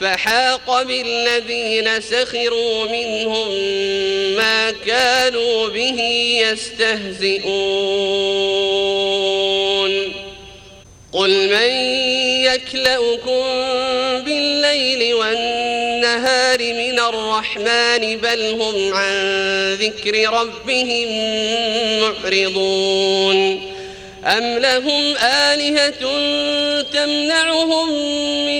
فحاق بالذين سخروا منهم ما كانوا به يستهزئون. قل من يكلؤكم بالليل والنهار من الرحمن بل هم عن ذكر ربهم معرضون. أم لهم آلهة تمنعهم من